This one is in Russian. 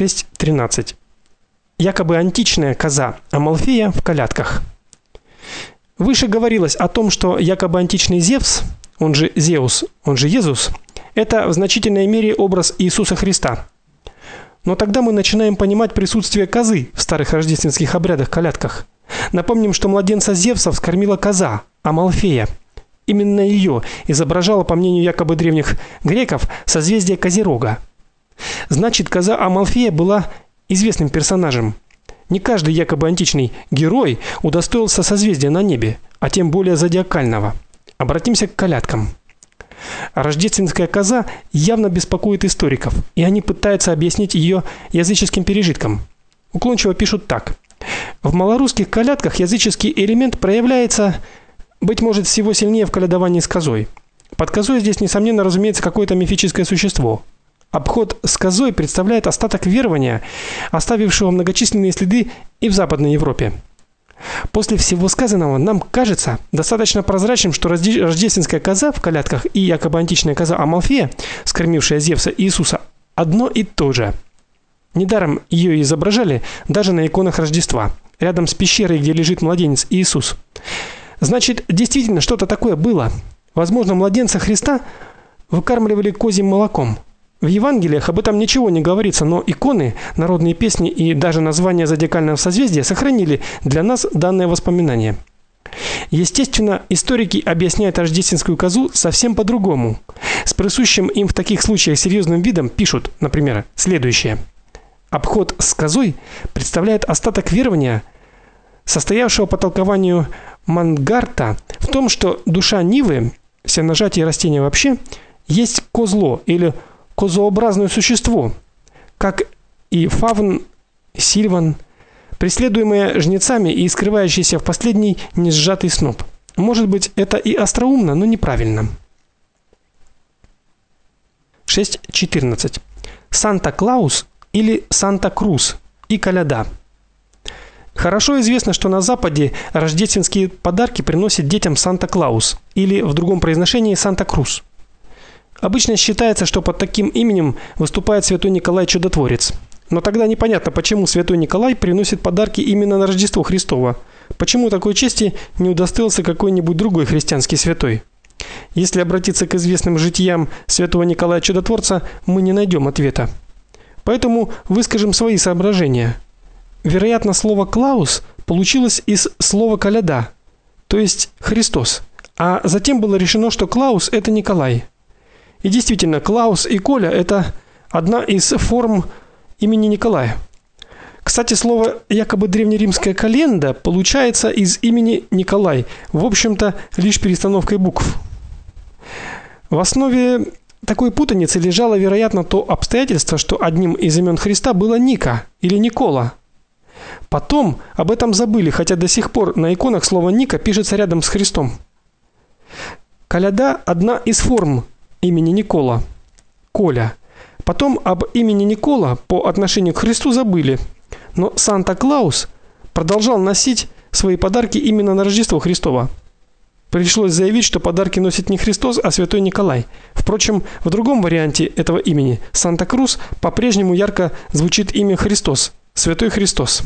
6.13. Якобы античная коза Амалфея в колядках. Выше говорилось о том, что якобы античный Зевс, он же Зеус, он же Иисус, это в значительной мере образ Иисуса Христа. Но тогда мы начинаем понимать присутствие козы в старых рождественских обрядах-колядках. Напомним, что младенца Зевса вскормила коза, Амалфея. Именно ее изображало, по мнению якобы древних греков, созвездие Козерога. Значит, коза Амалфея была известным персонажем. Не каждый якобы античный герой удостоился созвездия на небе, а тем более зодиакального. Обратимся к колядкам. Рождественская коза явно беспокоит историков, и они пытаются объяснить ее языческим пережитком. Уклончиво пишут так: В малорусских колядках языческий элемент проявляется быть может всего сильнее в колядовании с козой. Под козой здесь несомненно, разумеется, какое-то мифическое существо. Обход с козой представляет остаток верования, оставившего многочисленные следы и в Западной Европе. После всего сказанного нам кажется достаточно прозрачным, что рождественская коза в колядках и якобы античная коза Амалфея, скормившая Зевса и Иисуса, одно и то же. Недаром ее изображали даже на иконах Рождества, рядом с пещерой, где лежит младенец Иисус. Значит, действительно что-то такое было. Возможно, младенца Христа выкармливали козьим молоком. В Евангелиях об этом ничего не говорится, но иконы, народные песни и даже название зодиакального созвездия сохранили для нас данное воспоминание. Естественно, историки объясняют рождественскую козу совсем по-другому. С присущим им в таких случаях серьезным видом пишут, например, следующее: Обход с козой представляет остаток верования, состоявшего по толкованию Мангарта в том, что душа Нивы, все нажатие растения вообще, есть козло или козообразное существо, как и фавн, сильван, преследуемое жнецами и скрывающееся в последний несжатый сноп. Может быть, это и остроумно, но неправильно. 6.14. Санта-Клаус или Санта-Крус и коляда. Хорошо известно, что на западе рождественские подарки приносит детям Санта-Клаус или в другом произношении Санта-Крус. Обычно считается, что под таким именем выступает святой Николай Чудотворец. Но тогда непонятно, почему святой Николай приносит подарки именно на Рождество Христово. Почему такой чести не удостоился какой-нибудь другой христианский святой? Если обратиться к известным житиям святого Николая Чудотворца, мы не найдем ответа. Поэтому выскажем свои соображения. Вероятно, слово Клаус получилось из слова коляда, то есть Христос. А затем было решено, что Клаус это Николай. И действительно, Клаус и Коля это одна из форм имени Николая. Кстати, слово якобы древнеримская календа получается из имени Николай, в общем-то, лишь перестановкой букв. В основе такой путаницы лежало, вероятно, то обстоятельство, что одним из имен Христа было Ника или Никола. Потом об этом забыли, хотя до сих пор на иконах слово Ника пишется рядом с Христом. Коляда одна из форм имени Никола. Коля. Потом об имени Никола по отношению к Христу забыли. Но Санта-Клаус продолжал носить свои подарки именно на Рождество Христово. Пришлось заявить, что подарки носит не Христос, а святой Николай. Впрочем, в другом варианте этого имени Санта-Крус по-прежнему ярко звучит имя Христос, Святой Христос.